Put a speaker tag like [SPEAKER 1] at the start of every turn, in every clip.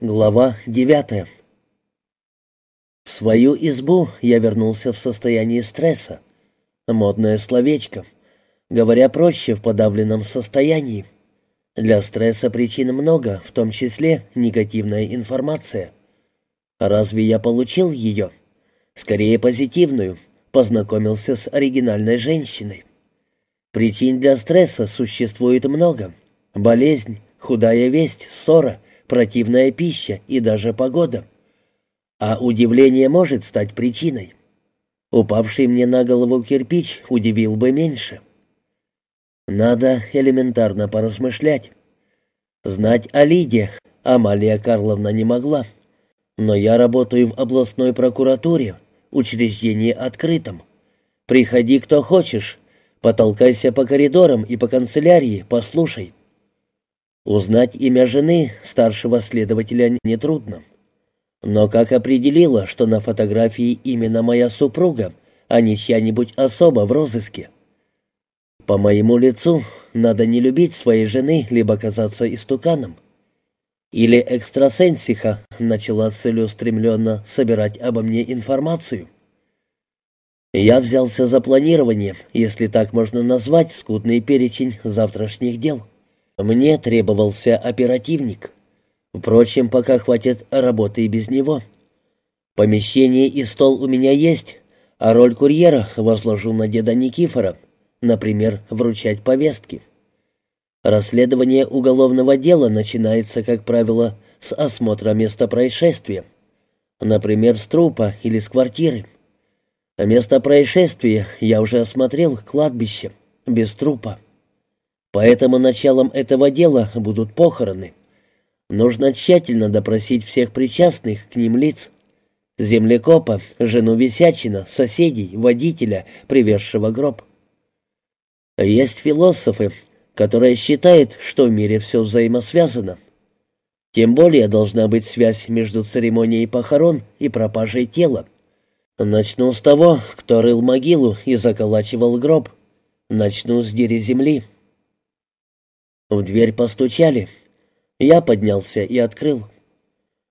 [SPEAKER 1] Глава девятая. В свою избу я вернулся в состоянии стресса. Модное словечко. Говоря проще, в подавленном состоянии. Для стресса причин много, в том числе негативная информация. Разве я получил ее? Скорее позитивную. Познакомился с оригинальной женщиной. Причин для стресса существует много. Болезнь, худая весть, ссора — противная пища и даже погода. А удивление может стать причиной. Упавший мне на голову кирпич удивил бы меньше. Надо элементарно поразмышлять. Знать о Лиде Амалия Карловна не могла. Но я работаю в областной прокуратуре, учреждении открытом. Приходи, кто хочешь, потолкайся по коридорам и по канцелярии, послушай. Узнать имя жены старшего следователя нетрудно. Но как определила, что на фотографии именно моя супруга, а не чья-нибудь особа в розыске? По моему лицу надо не любить своей жены, либо казаться истуканом. Или экстрасенсиха начала целеустремленно собирать обо мне информацию. Я взялся за планирование, если так можно назвать, скудный перечень завтрашних дел. Мне требовался оперативник. Впрочем, пока хватит работы и без него. Помещение и стол у меня есть, а роль курьера возложу на деда Никифора, например, вручать повестки. Расследование уголовного дела начинается, как правило, с осмотра места происшествия, например, с трупа или с квартиры. Место происшествия я уже осмотрел кладбище, без трупа. Поэтому началом этого дела будут похороны. Нужно тщательно допросить всех причастных к ним лиц. Землекопа, жену Висячина, соседей, водителя, привезшего гроб. Есть философы, которые считают, что в мире все взаимосвязано. Тем более должна быть связь между церемонией похорон и пропажей тела. Начну с того, кто рыл могилу и заколачивал гроб. Начну с дери земли. В дверь постучали. Я поднялся и открыл.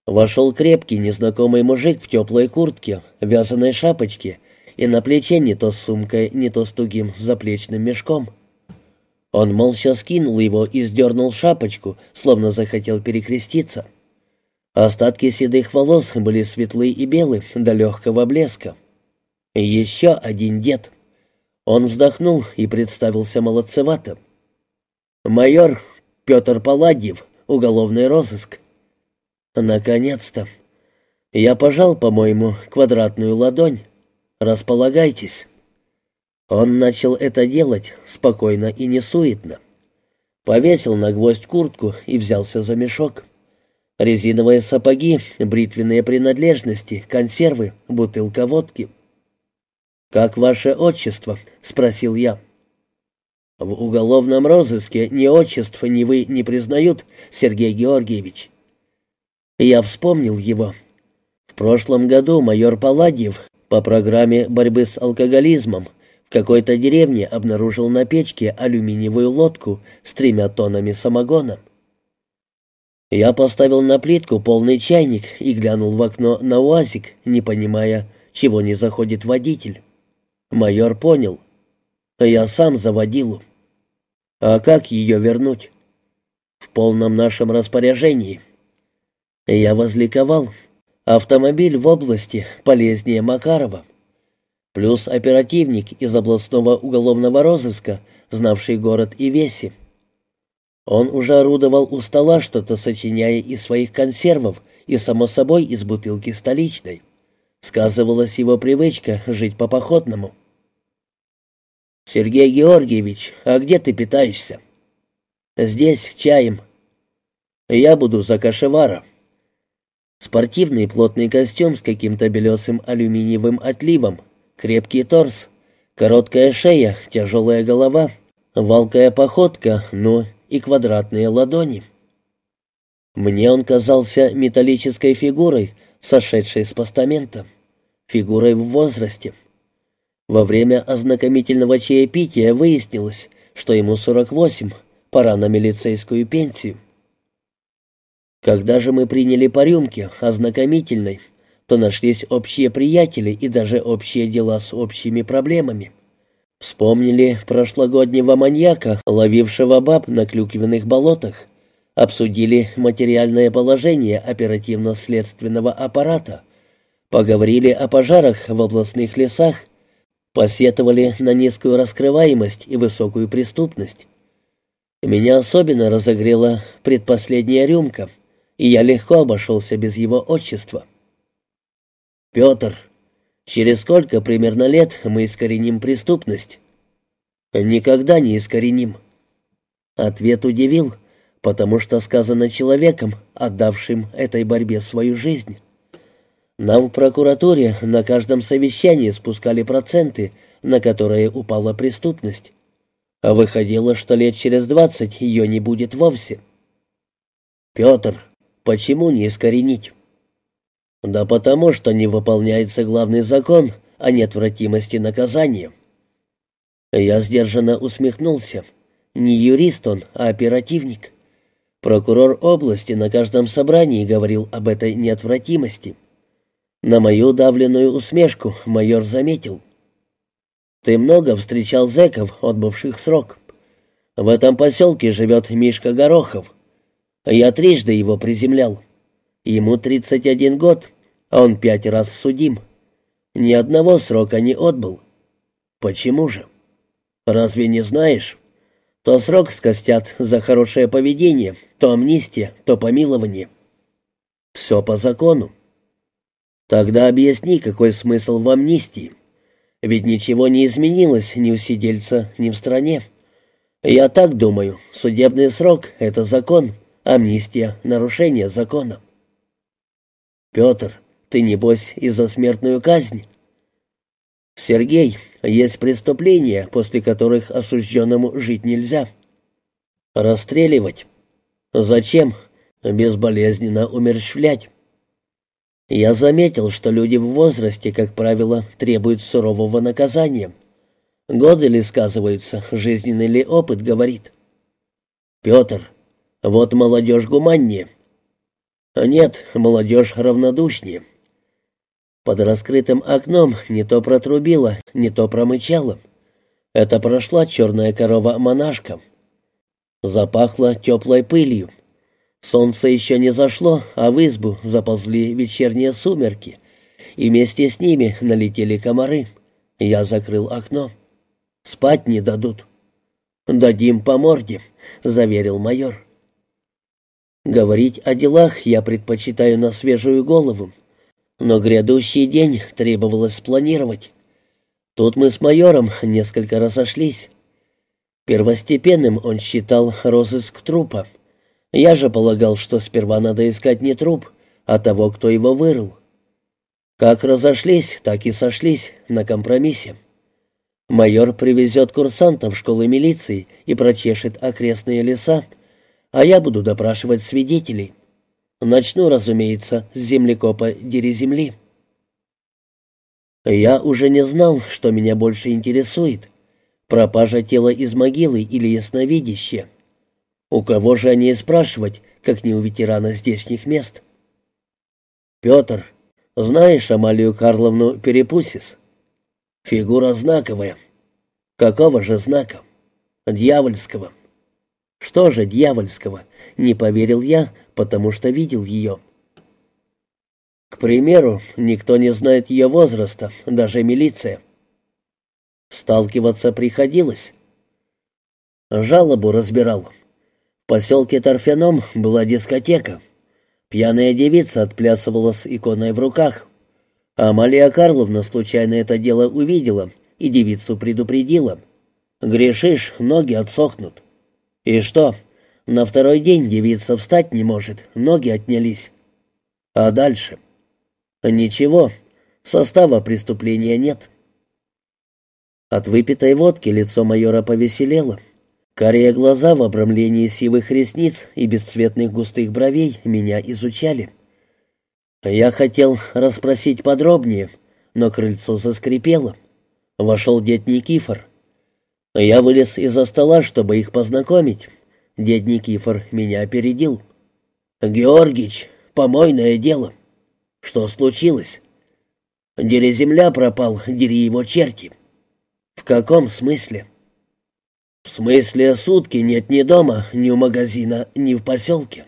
[SPEAKER 1] Вошел крепкий незнакомый мужик в теплой куртке, вязаной шапочке и на плече не то с сумкой, не то с тугим заплечным мешком. Он молча скинул его и сдернул шапочку, словно захотел перекреститься. Остатки седых волос были светлые и белые, до легкого блеска. Еще один дед. Он вздохнул и представился молодцевато. «Майор Петр Паладьев, уголовный розыск». «Наконец-то!» Я пожал, по-моему, квадратную ладонь. «Располагайтесь». Он начал это делать спокойно и несуетно. Повесил на гвоздь куртку и взялся за мешок. Резиновые сапоги, бритвенные принадлежности, консервы, бутылка водки. «Как ваше отчество?» — спросил я. В уголовном розыске ни отчества, ни вы не признают, Сергей Георгиевич. Я вспомнил его. В прошлом году майор Паладьев по программе борьбы с алкоголизмом в какой-то деревне обнаружил на печке алюминиевую лодку с тремя тоннами самогона. Я поставил на плитку полный чайник и глянул в окно на УАЗик, не понимая, чего не заходит водитель. Майор понял. Я сам заводил. А как ее вернуть? В полном нашем распоряжении. Я возликовал. Автомобиль в области полезнее Макарова. Плюс оперативник из областного уголовного розыска, знавший город и веси. Он уже орудовал у стола, что-то сочиняя из своих консервов и, само собой, из бутылки столичной. Сказывалась его привычка жить по походному. «Сергей Георгиевич, а где ты питаешься?» «Здесь, чаем». «Я буду за кашевара». Спортивный плотный костюм с каким-то белесым алюминиевым отливом, крепкий торс, короткая шея, тяжелая голова, валкая походка, ну и квадратные ладони. Мне он казался металлической фигурой, сошедшей с постамента, фигурой в возрасте. Во время ознакомительного чаепития выяснилось, что ему 48, пора на милицейскую пенсию. Когда же мы приняли по рюмке ознакомительной, то нашлись общие приятели и даже общие дела с общими проблемами. Вспомнили прошлогоднего маньяка, ловившего баб на клюквенных болотах, обсудили материальное положение оперативно-следственного аппарата, поговорили о пожарах в областных лесах, посетовали на низкую раскрываемость и высокую преступность. Меня особенно разогрела предпоследняя рюмка, и я легко обошелся без его отчества. «Петр, через сколько примерно лет мы искореним преступность?» «Никогда не искореним». Ответ удивил — потому что сказано человеком, отдавшим этой борьбе свою жизнь. Нам в прокуратуре на каждом совещании спускали проценты, на которые упала преступность. А выходило, что лет через двадцать ее не будет вовсе. «Петр, почему не искоренить?» «Да потому что не выполняется главный закон о неотвратимости наказания». Я сдержанно усмехнулся. Не юрист он, а оперативник. Прокурор области на каждом собрании говорил об этой неотвратимости. На мою давленную усмешку майор заметил. «Ты много встречал зэков, отбывших срок. В этом поселке живет Мишка Горохов. Я трижды его приземлял. Ему 31 год, а он пять раз судим. Ни одного срока не отбыл. Почему же? Разве не знаешь?» То срок скостят за хорошее поведение, то амнистия, то помилование. Все по закону. Тогда объясни, какой смысл в амнистии. Ведь ничего не изменилось ни у сидельца, ни в стране. Я так думаю, судебный срок — это закон, амнистия — нарушение закона. Петр, ты, небось, и за смертную казнь? «Сергей, есть преступления, после которых осужденному жить нельзя. Расстреливать. Зачем? Безболезненно умерщвлять. Я заметил, что люди в возрасте, как правило, требуют сурового наказания. Годы ли сказываются, жизненный ли опыт говорит? Петр, вот молодежь гуманнее. Нет, молодежь равнодушнее. Под раскрытым окном не то протрубило, не то промычало. Это прошла черная корова-монашка. Запахло теплой пылью. Солнце еще не зашло, а в избу заползли вечерние сумерки, и вместе с ними налетели комары. Я закрыл окно. Спать не дадут. «Дадим по морде», — заверил майор. Говорить о делах я предпочитаю на свежую голову, но грядущий день требовалось спланировать. Тут мы с майором несколько разошлись. Первостепенным он считал розыск трупа. Я же полагал, что сперва надо искать не труп, а того, кто его вырыл. Как разошлись, так и сошлись на компромиссе. Майор привезет курсантов школы милиции и прочешет окрестные леса, а я буду допрашивать свидетелей. Начну, разумеется, с землекопа Дереземли. Я уже не знал, что меня больше интересует. Пропажа тела из могилы или ясновидящее. У кого же они спрашивать, как не у ветерана здешних мест? Петр, знаешь Амалию Карловну Перепусис? Фигура знаковая. Какого же знака? Дьявольского. Что же дьявольского? Не поверил я, потому что видел ее. К примеру, никто не знает ее возраста, даже милиция. Сталкиваться приходилось. Жалобу разбирал. Поселке Торфяном была дискотека. Пьяная девица отплясывала с иконой в руках. Амалия Карловна случайно это дело увидела и девицу предупредила. «Грешишь, ноги отсохнут». «И что?» На второй день девица встать не может, ноги отнялись. А дальше? Ничего, состава преступления нет. От выпитой водки лицо майора повеселело. Карие глаза в обрамлении сивых ресниц и бесцветных густых бровей меня изучали. Я хотел расспросить подробнее, но крыльцо заскрипело. Вошел дед Никифор. Я вылез из-за стола, чтобы их познакомить. Дед Никифор меня опередил. «Георгич, помойное дело. Что случилось?» «Дери земля пропал, дери его черти». «В каком смысле?» «В смысле, сутки нет ни дома, ни у магазина, ни в поселке».